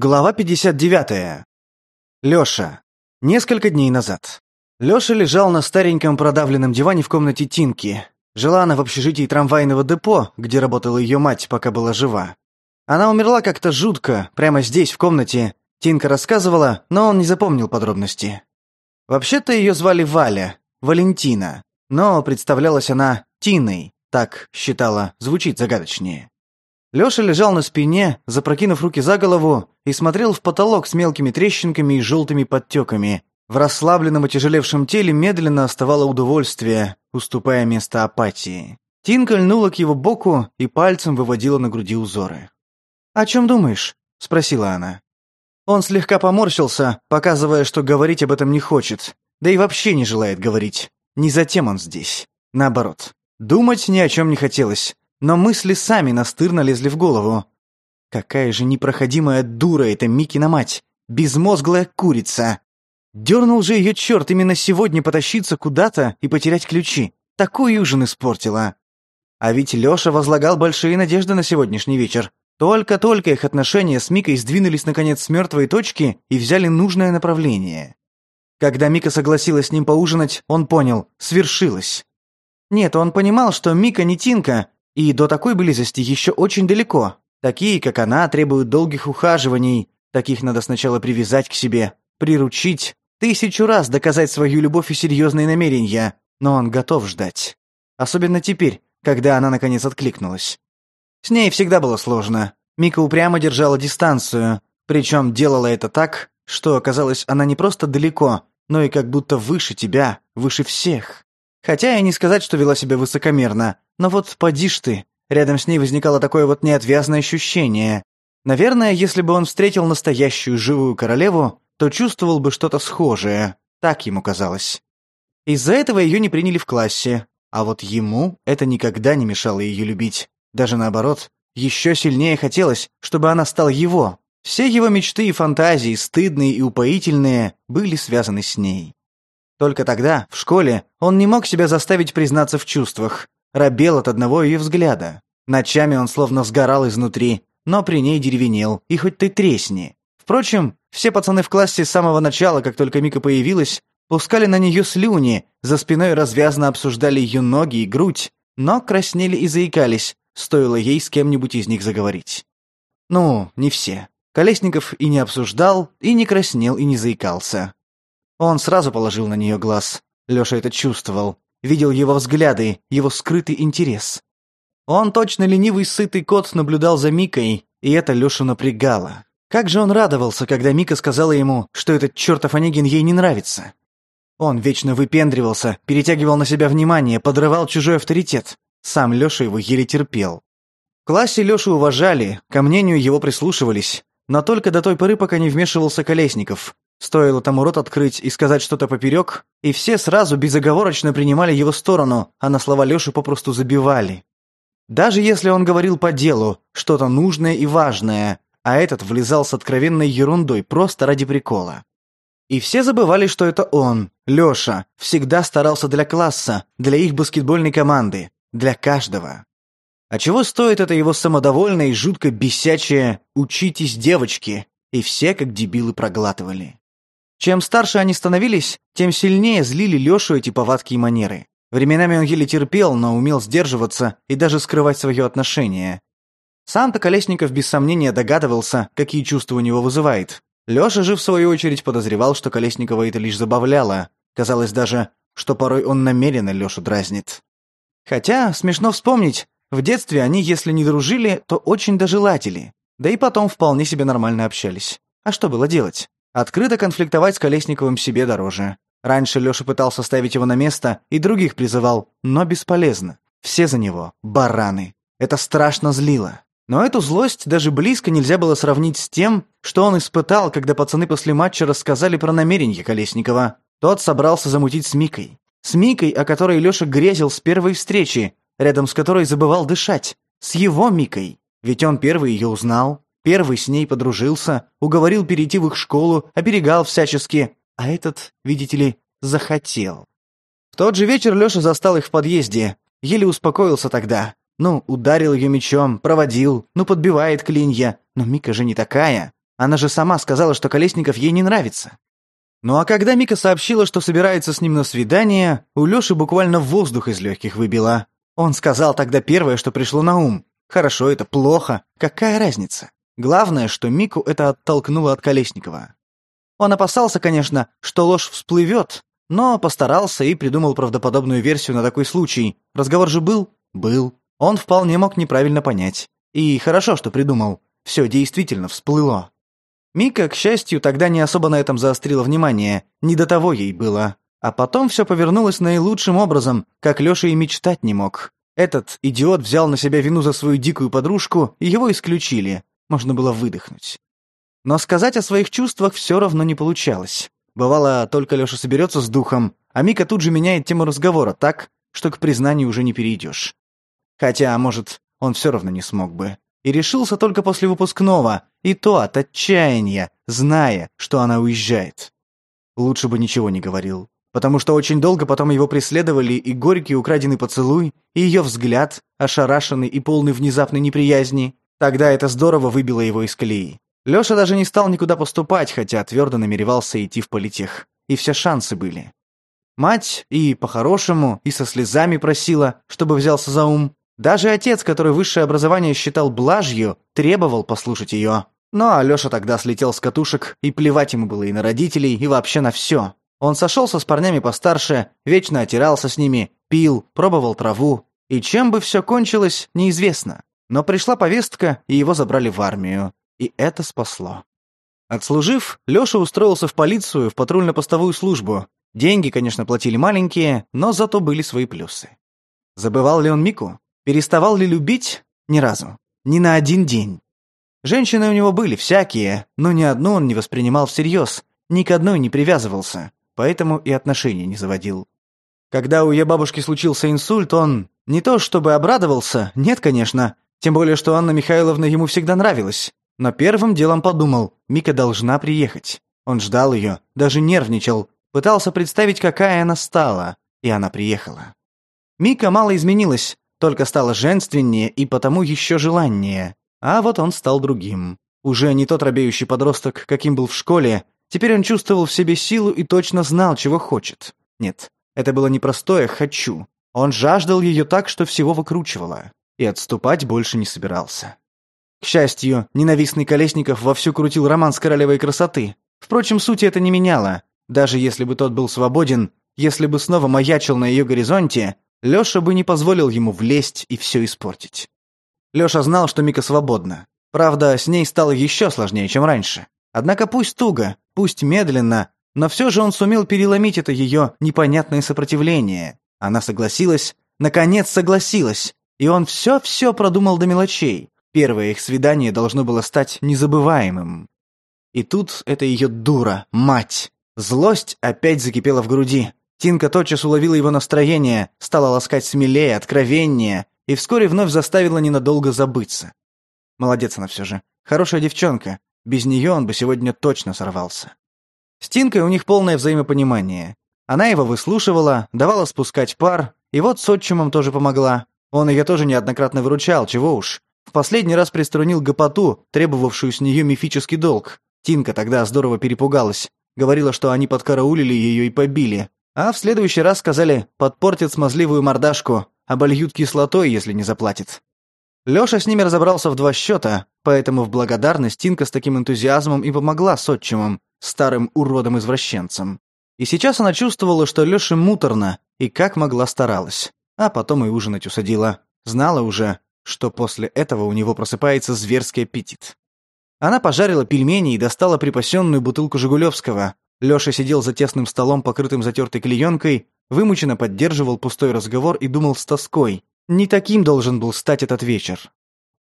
Глава 59. Лёша. Несколько дней назад. Лёша лежал на стареньком продавленном диване в комнате Тинки. Жила она в общежитии трамвайного депо, где работала её мать, пока была жива. Она умерла как-то жутко, прямо здесь, в комнате. Тинка рассказывала, но он не запомнил подробности. Вообще-то её звали Валя, Валентина, но представлялась она Тиной, так считала, звучит загадочнее. Лёша лежал на спине, запрокинув руки за голову, и смотрел в потолок с мелкими трещинками и жёлтыми подтеками. В расслабленном и тяжелевшем теле медленно оставало удовольствие, уступая место апатии. Тинка льнула к его боку и пальцем выводила на груди узоры. «О чём думаешь?» – спросила она. Он слегка поморщился, показывая, что говорить об этом не хочет, да и вообще не желает говорить. Не затем он здесь. Наоборот. Думать ни о чём не хотелось, но мысли сами настырно лезли в голову. Какая же непроходимая дура эта Микина мать, безмозглая курица. Дернул же ее черт именно сегодня потащиться куда-то и потерять ключи. Такой ужин испортила. А ведь Лёша возлагал большие надежды на сегодняшний вечер. Только-только их отношения с Микой сдвинулись наконец с мертвой точки и взяли нужное направление. Когда Мика согласилась с ним поужинать, он понял – свершилось. Нет, он понимал, что Мика не Тинка, и до такой близости еще очень далеко. Такие, как она, требуют долгих ухаживаний. Таких надо сначала привязать к себе, приручить, тысячу раз доказать свою любовь и серьезные намерения. Но он готов ждать. Особенно теперь, когда она наконец откликнулась. С ней всегда было сложно. Мика упрямо держала дистанцию, причем делала это так, что оказалось, она не просто далеко, но и как будто выше тебя, выше всех. Хотя я не сказать, что вела себя высокомерно, но вот подишь ты, рядом с ней возникало такое вот неотвязное ощущение. Наверное, если бы он встретил настоящую живую королеву, то чувствовал бы что-то схожее, так ему казалось. Из-за этого ее не приняли в классе, а вот ему это никогда не мешало ее любить. Даже наоборот, еще сильнее хотелось, чтобы она стала его. Все его мечты и фантазии, стыдные и упоительные, были связаны с ней. Только тогда, в школе, он не мог себя заставить признаться в чувствах. Робел от одного ее взгляда. Ночами он словно сгорал изнутри, но при ней деревенел, и хоть ты тресни. Впрочем, все пацаны в классе с самого начала, как только Мика появилась, пускали на нее слюни, за спиной развязно обсуждали ее ноги и грудь, но краснели и заикались, стоило ей с кем-нибудь из них заговорить. Ну, не все. Колесников и не обсуждал, и не краснел, и не заикался. Он сразу положил на нее глаз. Леша это чувствовал. Видел его взгляды, его скрытый интерес. Он точно ленивый сытый кот наблюдал за Микой, и это Лешу напрягало. Как же он радовался, когда Мика сказала ему, что этот чертов Онегин ей не нравится. Он вечно выпендривался, перетягивал на себя внимание, подрывал чужой авторитет. Сам Леша его еле терпел. В классе Лешу уважали, ко мнению его прислушивались, но только до той поры, пока не вмешивался Колесников, Стоило тому рот открыть и сказать что-то поперек, и все сразу безоговорочно принимали его сторону, а на слова Леши попросту забивали. Даже если он говорил по делу, что-то нужное и важное, а этот влезал с откровенной ерундой просто ради прикола. И все забывали, что это он, Лёша, всегда старался для класса, для их баскетбольной команды, для каждого. А чего стоит это его самодовольное и жутко бесячее «учитесь, девочки», и все как дебилы проглатывали. Чем старше они становились, тем сильнее злили Лешу эти повадки и манеры. Временами он еле терпел, но умел сдерживаться и даже скрывать свое отношение. Сам-то Колесников без сомнения догадывался, какие чувства у него вызывает. Леша же, в свою очередь, подозревал, что Колесникова это лишь забавляло. Казалось даже, что порой он намеренно Лешу дразнит. Хотя, смешно вспомнить, в детстве они, если не дружили, то очень дожелатели. Да и потом вполне себе нормально общались. А что было делать? Открыто конфликтовать с Колесниковым себе дороже. Раньше Лёша пытался ставить его на место и других призывал, но бесполезно. Все за него – бараны. Это страшно злило. Но эту злость даже близко нельзя было сравнить с тем, что он испытал, когда пацаны после матча рассказали про намерения Колесникова. Тот собрался замутить с Микой. С Микой, о которой Лёша грезил с первой встречи, рядом с которой забывал дышать. С его Микой. Ведь он первый её узнал. Первый с ней подружился, уговорил перейти в их школу, оберегал всячески, а этот, видите ли, захотел. В тот же вечер Лёша застал их в подъезде, еле успокоился тогда. Ну, ударил ее мечом, проводил, ну, подбивает клинья. Но Мика же не такая. Она же сама сказала, что Колесников ей не нравится. Ну а когда Мика сообщила, что собирается с ним на свидание, у Лёши буквально воздух из легких выбила. Он сказал тогда первое, что пришло на ум. Хорошо это, плохо, какая разница? Главное, что Мику это оттолкнуло от Колесникова. Он опасался, конечно, что ложь всплывет, но постарался и придумал правдоподобную версию на такой случай. Разговор же был? Был. Он вполне мог неправильно понять. И хорошо, что придумал. Все действительно всплыло. Мика, к счастью, тогда не особо на этом заострила внимание. Не до того ей было. А потом все повернулось наилучшим образом, как Леша и мечтать не мог. Этот идиот взял на себя вину за свою дикую подружку, и его исключили можно было выдохнуть. Но сказать о своих чувствах все равно не получалось. Бывало, только Леша соберется с духом, а Мика тут же меняет тему разговора так, что к признанию уже не перейдешь. Хотя, может, он все равно не смог бы. И решился только после выпускного, и то от отчаяния, зная, что она уезжает. Лучше бы ничего не говорил, потому что очень долго потом его преследовали и горький украденный поцелуй, и ее взгляд, ошарашенный и полный внезапной неприязни, Тогда это здорово выбило его из колеи. Лёша даже не стал никуда поступать, хотя твердо намеревался идти в политех. И все шансы были. Мать и по-хорошему, и со слезами просила, чтобы взялся за ум. Даже отец, который высшее образование считал блажью, требовал послушать ее. Но ну, а Лёша тогда слетел с катушек, и плевать ему было и на родителей, и вообще на все. Он сошелся с парнями постарше, вечно отирался с ними, пил, пробовал траву. И чем бы все кончилось, неизвестно. Но пришла повестка, и его забрали в армию. И это спасло. Отслужив, Лёша устроился в полицию, в патрульно-постовую службу. Деньги, конечно, платили маленькие, но зато были свои плюсы. Забывал ли он Мику? Переставал ли любить? Ни разу. Ни на один день. Женщины у него были всякие, но ни одну он не воспринимал всерьез, ни к одной не привязывался, поэтому и отношения не заводил. Когда у ее бабушки случился инсульт, он не то чтобы обрадовался, нет, конечно, тем более, что Анна Михайловна ему всегда нравилась. Но первым делом подумал, Мика должна приехать. Он ждал ее, даже нервничал, пытался представить, какая она стала, и она приехала. Мика мало изменилась, только стала женственнее и потому еще желаннее. А вот он стал другим. Уже не тот робеющий подросток, каким был в школе, теперь он чувствовал в себе силу и точно знал, чего хочет. Нет, это было не простое «хочу». Он жаждал ее так, что всего выкручивало и отступать больше не собирался. К счастью, ненавистный Колесников вовсю крутил роман с королевой красоты. Впрочем, сути это не меняло. Даже если бы тот был свободен, если бы снова маячил на ее горизонте, Леша бы не позволил ему влезть и все испортить. Леша знал, что Мика свободна. Правда, с ней стало еще сложнее, чем раньше. Однако пусть туго, пусть медленно, но все же он сумел переломить это ее непонятное сопротивление. Она согласилась, наконец согласилась, и он все-все продумал до мелочей. Первое их свидание должно было стать незабываемым. И тут это ее дура, мать. Злость опять закипела в груди. Тинка тотчас уловила его настроение, стала ласкать смелее, откровеннее, и вскоре вновь заставила ненадолго забыться. Молодец она все же. Хорошая девчонка. Без нее он бы сегодня точно сорвался. С Тинкой у них полное взаимопонимание. Она его выслушивала, давала спускать пар, и вот с отчимом тоже помогла. Он ее тоже неоднократно выручал, чего уж. В последний раз приструнил гопоту, требовавшую с нее мифический долг. Тинка тогда здорово перепугалась. Говорила, что они подкараулили ее и побили. А в следующий раз сказали подпортят смазливую мордашку, обольют кислотой, если не заплатит». Лёша с ними разобрался в два счета, поэтому в благодарность Тинка с таким энтузиазмом и помогла с отчимом, старым уродом-извращенцем. И сейчас она чувствовала, что Лёше муторно, и как могла старалась а потом и ужинать усадила. Знала уже, что после этого у него просыпается зверский аппетит. Она пожарила пельмени и достала припасенную бутылку Жигулевского. Леша сидел за тесным столом, покрытым затертой клеенкой, вымученно поддерживал пустой разговор и думал с тоской. Не таким должен был стать этот вечер.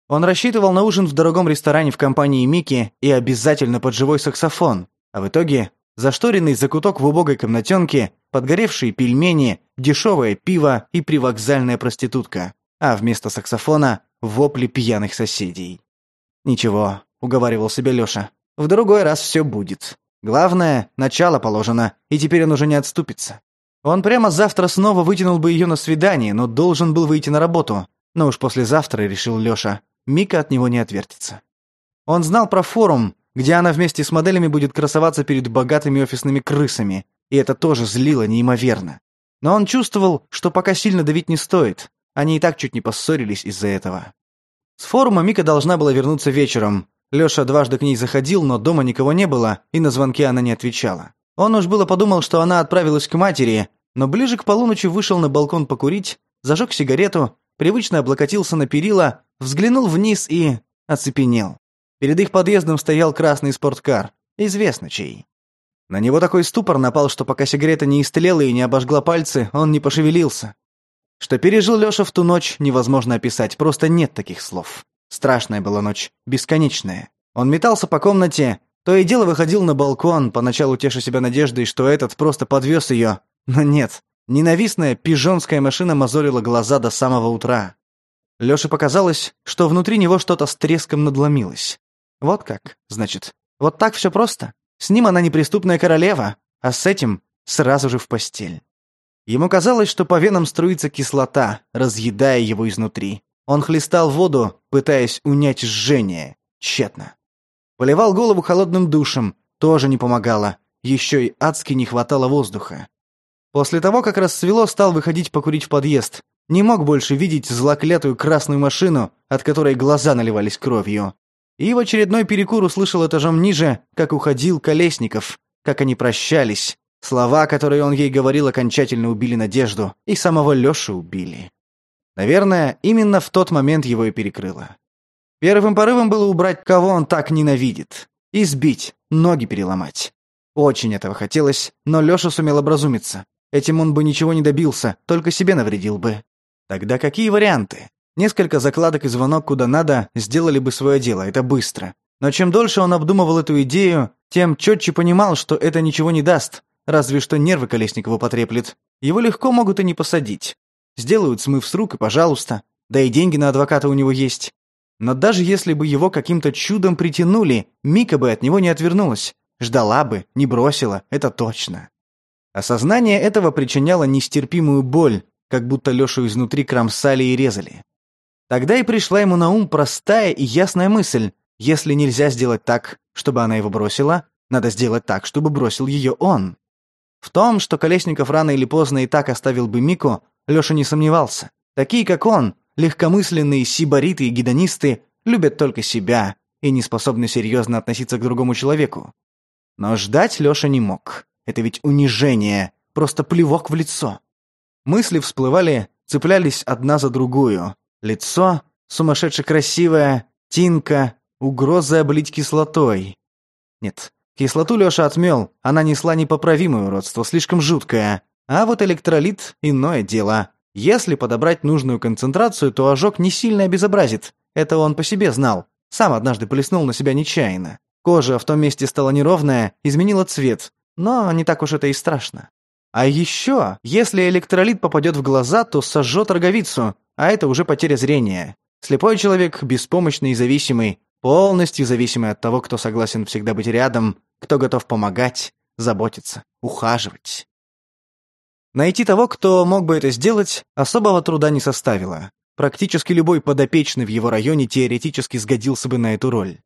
Он рассчитывал на ужин в дорогом ресторане в компании Мики и обязательно под живой саксофон, а в итоге Зашторенный закуток в убогой комнатенке, подгоревшие пельмени, дешевое пиво и привокзальная проститутка, а вместо саксофона – вопли пьяных соседей. «Ничего», – уговаривал себя Лёша, – «в другой раз все будет. Главное, начало положено, и теперь он уже не отступится». Он прямо завтра снова вытянул бы ее на свидание, но должен был выйти на работу. Но уж послезавтра, решил Лёша, Мика от него не отвертится. Он знал про форум, где она вместе с моделями будет красоваться перед богатыми офисными крысами, и это тоже злило неимоверно. Но он чувствовал, что пока сильно давить не стоит, они и так чуть не поссорились из-за этого. С форума Мика должна была вернуться вечером. Лёша дважды к ней заходил, но дома никого не было, и на звонки она не отвечала. Он уж было подумал, что она отправилась к матери, но ближе к полуночи вышел на балкон покурить, зажёг сигарету, привычно облокотился на перила, взглянул вниз и оцепенел. Перед их подъездом стоял красный спорткар, известно чей. На него такой ступор напал, что пока сигарета не истлела и не обожгла пальцы, он не пошевелился. Что пережил Лёша в ту ночь, невозможно описать, просто нет таких слов. Страшная была ночь, бесконечная. Он метался по комнате, то и дело выходил на балкон, поначалу теша себя надеждой, что этот просто подвёз её, но нет. Ненавистная пижонская машина мозолила глаза до самого утра. Лёше показалось, что внутри него что-то с треском надломилось. Вот как, значит. Вот так все просто. С ним она неприступная королева, а с этим сразу же в постель. Ему казалось, что по венам струится кислота, разъедая его изнутри. Он хлестал воду, пытаясь унять жжение. Тщетно. Поливал голову холодным душем. Тоже не помогало. Еще и адски не хватало воздуха. После того, как рассвело, стал выходить покурить в подъезд. Не мог больше видеть злоклятую красную машину, от которой глаза наливались кровью. И в очередной перекур услышал этажом ниже, как уходил Колесников, как они прощались. Слова, которые он ей говорил, окончательно убили надежду, и самого Лёшу убили. Наверное, именно в тот момент его и перекрыло. Первым порывом было убрать, кого он так ненавидит. Избить, ноги переломать. Очень этого хотелось, но Лёша сумел образумиться. Этим он бы ничего не добился, только себе навредил бы. Тогда какие варианты? Несколько закладок и звонок куда надо сделали бы свое дело, это быстро. Но чем дольше он обдумывал эту идею, тем четче понимал, что это ничего не даст, разве что нервы Колесникова потреплет. Его легко могут и не посадить. Сделают смыв с рук и пожалуйста. Да и деньги на адвоката у него есть. Но даже если бы его каким-то чудом притянули, Мика бы от него не отвернулась. Ждала бы, не бросила, это точно. Осознание этого причиняло нестерпимую боль, как будто Лешу изнутри кромсали и резали. Тогда и пришла ему на ум простая и ясная мысль. Если нельзя сделать так, чтобы она его бросила, надо сделать так, чтобы бросил ее он. В том, что Колесников рано или поздно и так оставил бы Мику, Леша не сомневался. Такие, как он, легкомысленные сибариты и гедонисты, любят только себя и не способны серьезно относиться к другому человеку. Но ждать Леша не мог. Это ведь унижение, просто плевок в лицо. Мысли всплывали, цеплялись одна за другую. Лицо сумасшедше красивое, тинка, угроза облить кислотой. Нет, кислоту Лёша отмёл, она несла непоправимое уродство, слишком жуткое. А вот электролит – иное дело. Если подобрать нужную концентрацию, то ожог не сильно обезобразит. Это он по себе знал. Сам однажды плеснул на себя нечаянно. Кожа в том месте стала неровная, изменила цвет. Но не так уж это и страшно. А еще, если электролит попадет в глаза, то сожжет роговицу, а это уже потеря зрения. Слепой человек, беспомощный и зависимый, полностью зависимый от того, кто согласен всегда быть рядом, кто готов помогать, заботиться, ухаживать. Найти того, кто мог бы это сделать, особого труда не составило. Практически любой подопечный в его районе теоретически сгодился бы на эту роль.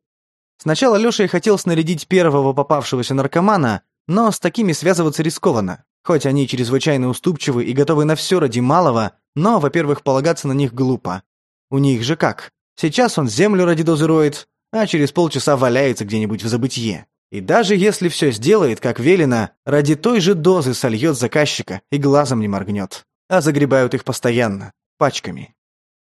Сначала Леша и хотел снарядить первого попавшегося наркомана, но с такими связываться рискованно. Хоть они чрезвычайно уступчивы и готовы на все ради малого, но, во-первых, полагаться на них глупо. У них же как? Сейчас он землю ради дозы роет, а через полчаса валяется где-нибудь в забытье. И даже если все сделает, как велено, ради той же дозы сольет заказчика и глазом не моргнет. А загребают их постоянно, пачками.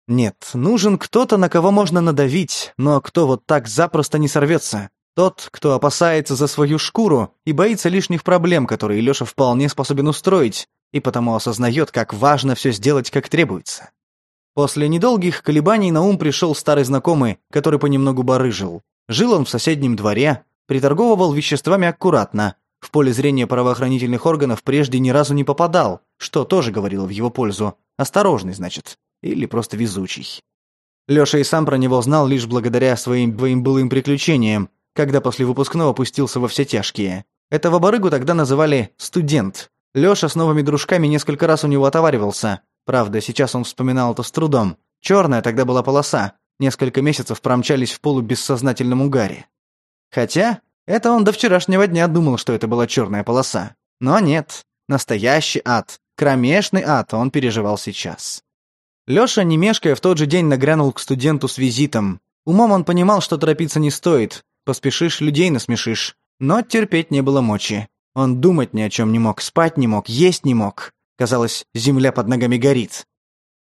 Нет, нужен кто-то, на кого можно надавить, но кто вот так запросто не сорвется. Тот, кто опасается за свою шкуру и боится лишних проблем, которые Лёша вполне способен устроить, и потому осознает, как важно всё сделать, как требуется. После недолгих колебаний на ум пришёл старый знакомый, который понемногу барыжил. Жил он в соседнем дворе, приторговывал веществами аккуратно, в поле зрения правоохранительных органов прежде ни разу не попадал, что тоже говорило в его пользу. Осторожный, значит, или просто везучий. Лёша и сам про него знал лишь благодаря своим двоим былым приключениям, когда после выпускного опустился во все тяжкие. Этого барыгу тогда называли «студент». Лёша с новыми дружками несколько раз у него отоваривался. Правда, сейчас он вспоминал это с трудом. Чёрная тогда была полоса. Несколько месяцев промчались в полубессознательном угаре. Хотя, это он до вчерашнего дня думал, что это была чёрная полоса. Но нет. Настоящий ад, кромешный ад он переживал сейчас. Лёша, не мешкая, в тот же день нагрянул к студенту с визитом. Умом он понимал, что торопиться не стоит, Поспешишь, людей насмешишь. Но терпеть не было мочи. Он думать ни о чем не мог, спать не мог, есть не мог. Казалось, земля под ногами горит.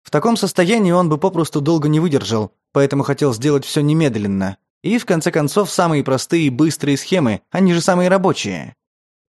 В таком состоянии он бы попросту долго не выдержал, поэтому хотел сделать все немедленно. И, в конце концов, самые простые и быстрые схемы, они же самые рабочие.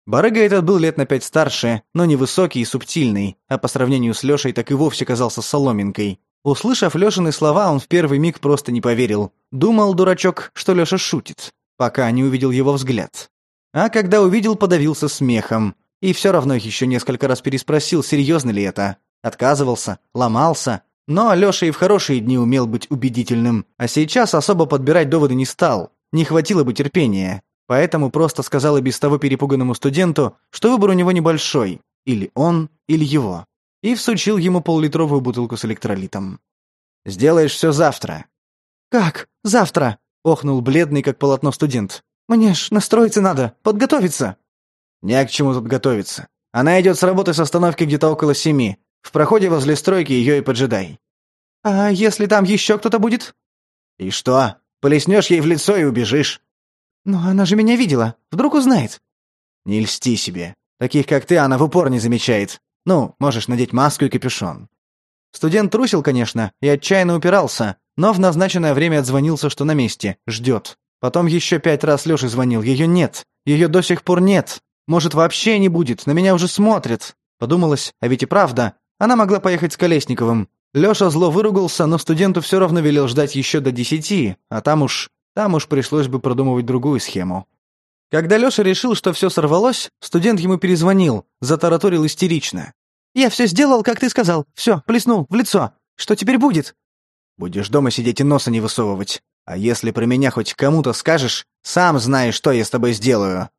Барыга этот был лет на пять старше, но невысокий и субтильный, а по сравнению с Лешей так и вовсе казался соломинкой. Услышав Лешины слова, он в первый миг просто не поверил. Думал, дурачок, что Лёша шутит, пока не увидел его взгляд. А когда увидел, подавился смехом. И все равно еще несколько раз переспросил, серьезно ли это. Отказывался, ломался. Но Лёша и в хорошие дни умел быть убедительным, а сейчас особо подбирать доводы не стал. Не хватило бы терпения. Поэтому просто сказал и без того перепуганному студенту, что выбор у него небольшой. Или он, или его. И всучил ему поллитровую бутылку с электролитом. «Сделаешь все завтра», «Как? Завтра?» — охнул бледный, как полотно студент. «Мне ж настроиться надо, подготовиться». «Не к чему тут готовиться. Она идет с работы с остановки где-то около семи. В проходе возле стройки ее и поджидай». «А если там еще кто-то будет?» «И что? Полеснешь ей в лицо и убежишь». «Но она же меня видела. Вдруг узнает». «Не льсти себе. Таких, как ты, она в упор не замечает. Ну, можешь надеть маску и капюшон. Студент трусил, конечно, и отчаянно упирался, но в назначенное время отзвонился, что на месте, ждет. Потом еще пять раз Леша звонил, ее нет, ее до сих пор нет. Может, вообще не будет, на меня уже смотрит. Подумалось, а ведь и правда, она могла поехать с Колесниковым. Леша зло выругался, но студенту все равно велел ждать еще до десяти, а там уж... там уж пришлось бы продумывать другую схему. Когда Леша решил, что все сорвалось, студент ему перезвонил, затараторил истерично. Я все сделал, как ты сказал. Все, плеснул, в лицо. Что теперь будет?» «Будешь дома сидеть и носа не высовывать. А если про меня хоть кому-то скажешь, сам знаешь, что я с тобой сделаю».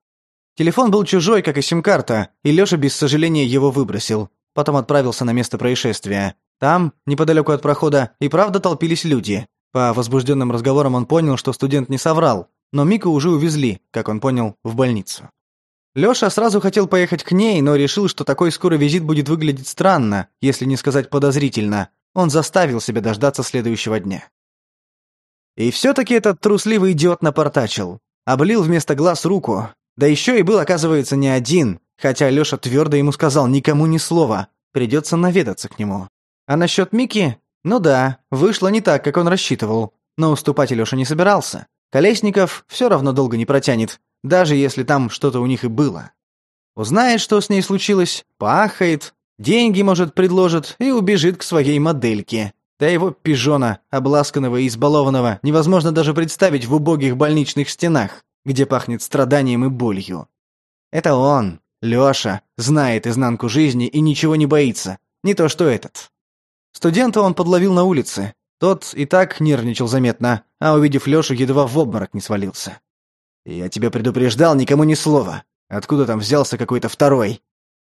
Телефон был чужой, как и сим-карта, и Лёша без сожаления его выбросил. Потом отправился на место происшествия. Там, неподалеку от прохода, и правда толпились люди. По возбужденным разговорам он понял, что студент не соврал, но Мика уже увезли, как он понял, в больницу. Лёша сразу хотел поехать к ней, но решил, что такой скорый визит будет выглядеть странно, если не сказать подозрительно. Он заставил себя дождаться следующего дня. И все-таки этот трусливый идиот напортачил. Облил вместо глаз руку. Да ещё и был, оказывается, не один, хотя Лёша твёрдо ему сказал никому ни слова. Придется наведаться к нему. А насчёт Мики? Ну да, вышло не так, как он рассчитывал. Но уступать Лёша не собирался. Колесников всё равно долго не протянет даже если там что-то у них и было. Узнает, что с ней случилось, пахает, деньги, может, предложит и убежит к своей модельке. Да его пижона, обласканного и избалованного, невозможно даже представить в убогих больничных стенах, где пахнет страданием и болью. Это он, Лёша, знает изнанку жизни и ничего не боится, не то что этот. Студента он подловил на улице. Тот и так нервничал заметно, а увидев Лёшу, едва в обморок не свалился. Я тебя предупреждал, никому ни слова. Откуда там взялся какой-то второй?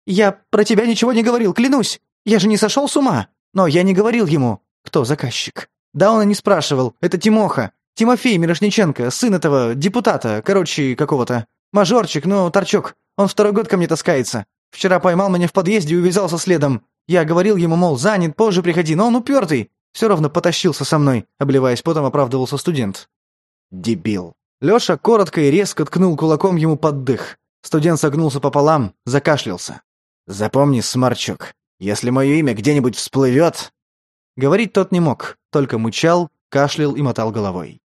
Я про тебя ничего не говорил, клянусь. Я же не сошел с ума. Но я не говорил ему, кто заказчик. Да он и не спрашивал. Это Тимоха. Тимофей Мирошниченко, сын этого депутата, короче, какого-то. Мажорчик, ну, торчок. Он второй год ко мне таскается. Вчера поймал меня в подъезде и увязался следом. Я говорил ему, мол, занят, позже приходи, но он упертый. Все равно потащился со мной, обливаясь потом, оправдывался студент. Дебил. Лёша коротко и резко ткнул кулаком ему под дых. Студент согнулся пополам, закашлялся. «Запомни, Сморчук, если мое имя где-нибудь всплывет...» Говорить тот не мог, только мучал, кашлял и мотал головой.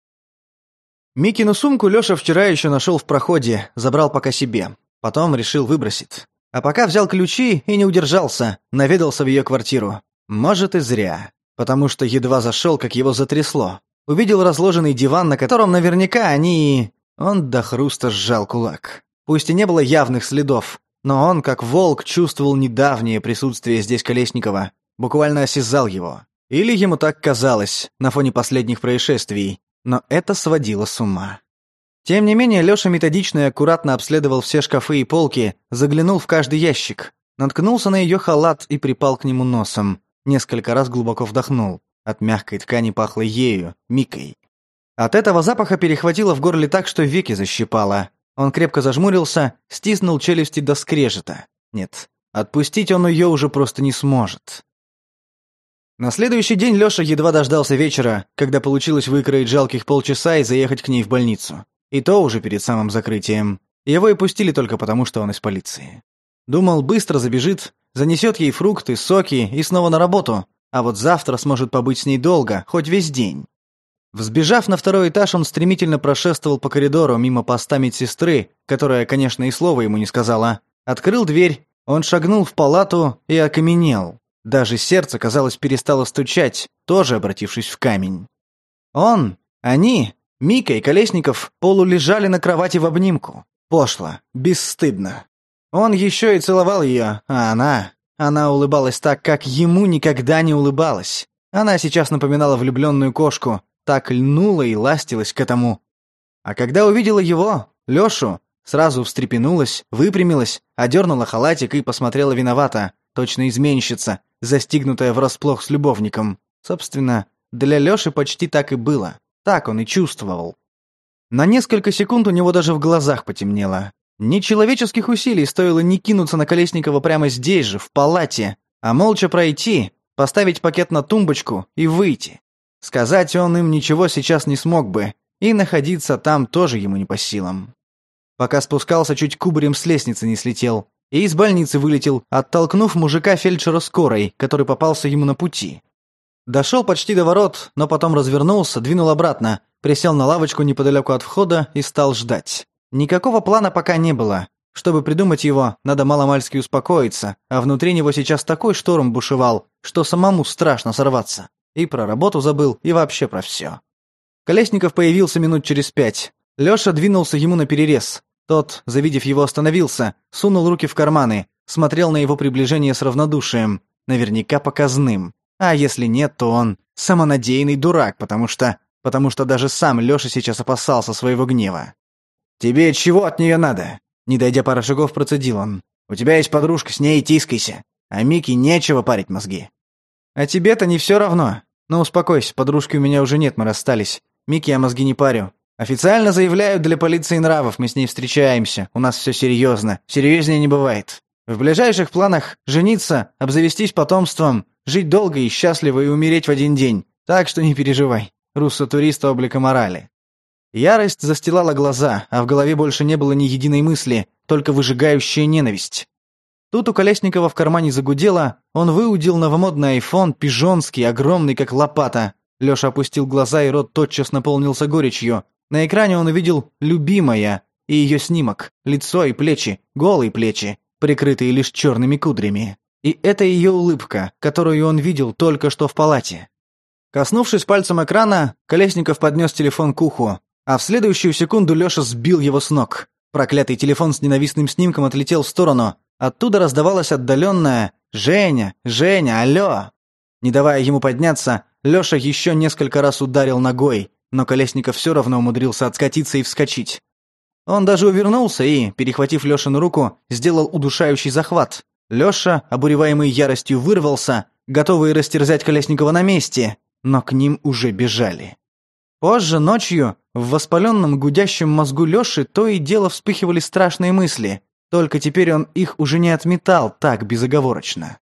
Микину сумку Лёша вчера ещё нашёл в проходе, забрал пока себе. Потом решил выбросить. А пока взял ключи и не удержался, наведался в её квартиру. Может и зря, потому что едва зашёл, как его затрясло. Увидел разложенный диван, на котором наверняка они... Он до хруста сжал кулак. Пусть и не было явных следов, но он, как волк, чувствовал недавнее присутствие здесь Колесникова. Буквально осязал его. Или ему так казалось, на фоне последних происшествий. Но это сводило с ума. Тем не менее, Лёша методично и аккуратно обследовал все шкафы и полки, заглянул в каждый ящик, наткнулся на её халат и припал к нему носом. Несколько раз глубоко вдохнул. От мягкой ткани пахло ею, Микой. От этого запаха перехватило в горле так, что веки защипало. Он крепко зажмурился, стиснул челюсти до скрежета. Нет, отпустить он ее уже просто не сможет. На следующий день Лёша едва дождался вечера, когда получилось выкроить жалких полчаса и заехать к ней в больницу. И то уже перед самым закрытием. Его и пустили только потому, что он из полиции. Думал, быстро забежит, занесет ей фрукты, соки и снова на работу, а вот завтра сможет побыть с ней долго, хоть весь день. Взбежав на второй этаж, он стремительно прошествовал по коридору мимо поста медсестры, которая, конечно, и слова ему не сказала. Открыл дверь, он шагнул в палату и окаменел. Даже сердце, казалось, перестало стучать, тоже обратившись в камень. Он, они, Мика и Колесников полулежали на кровати в обнимку. Пошло, бесстыдно. Он еще и целовал ее, а она... Она улыбалась так, как ему никогда не улыбалась. Она сейчас напоминала влюбленную кошку, так льнула и ластилась к этому. А когда увидела его, Лёшу, сразу встрепенулась, выпрямилась, одернула халатик и посмотрела виновата, точно изменщица, застигнутая врасплох с любовником. Собственно, для Лёши почти так и было. Так он и чувствовал. На несколько секунд у него даже в глазах потемнело. Нечеловеческих усилий стоило не кинуться на Колесникова прямо здесь же, в палате, а молча пройти, поставить пакет на тумбочку и выйти. Сказать он им ничего сейчас не смог бы, и находиться там тоже ему не по силам. Пока спускался, чуть кубарем с лестницы не слетел, и из больницы вылетел, оттолкнув мужика фельдшера скорой, который попался ему на пути. Дошел почти до ворот, но потом развернулся, двинул обратно, присел на лавочку неподалеку от входа и стал ждать. Никакого плана пока не было. Чтобы придумать его, надо маломальски успокоиться, а внутри него сейчас такой шторм бушевал, что самому страшно сорваться. И про работу забыл, и вообще про все. Колесников появился минут через пять. Лёша двинулся ему на перерез. Тот, завидев его, остановился, сунул руки в карманы, смотрел на его приближение с равнодушием, наверняка показным. А если нет, то он самонадеянный дурак, потому что... потому что даже сам Лёша сейчас опасался своего гнева. «Тебе чего от нее надо?» Не дойдя пара шагов, процедил он. «У тебя есть подружка, с ней и тискайся. А Мике нечего парить мозги». «А тебе-то не все равно. Ну, успокойся, подружки у меня уже нет, мы расстались. Мике я мозги не парю. Официально заявляю для полиции нравов, мы с ней встречаемся. У нас все серьезно. Серьезнее не бывает. В ближайших планах жениться, обзавестись потомством, жить долго и счастливо и умереть в один день. Так что не переживай. Руссо-турист облика морали. Ярость застилала глаза, а в голове больше не было ни единой мысли, только выжигающая ненависть. Тут у Колесникова в кармане загудело, он выудил новомодный айфон, пижонский, огромный, как лопата. Лёша опустил глаза, и рот тотчас наполнился горечью. На экране он увидел «любимая» и её снимок, лицо и плечи, голые плечи, прикрытые лишь чёрными кудрями. И это её улыбка, которую он видел только что в палате. Коснувшись пальцем экрана, Колесников поднёс телефон к уху, а в следующую секунду Лёша сбил его с ног. Проклятый телефон с ненавистным снимком отлетел в сторону. Оттуда раздавалось отдаленное «Женя! Женя! Алло!». Не давая ему подняться, Лёша еще несколько раз ударил ногой, но Колесников все равно умудрился откатиться и вскочить. Он даже увернулся и, перехватив Лёшину руку, сделал удушающий захват. Лёша, обуреваемый яростью, вырвался, готовый растерзать Колесникова на месте, но к ним уже бежали. Позже ночью в воспаленном гудящем мозгу Лёши то и дело вспыхивали страшные мысли, только теперь он их уже не отметал так безоговорочно.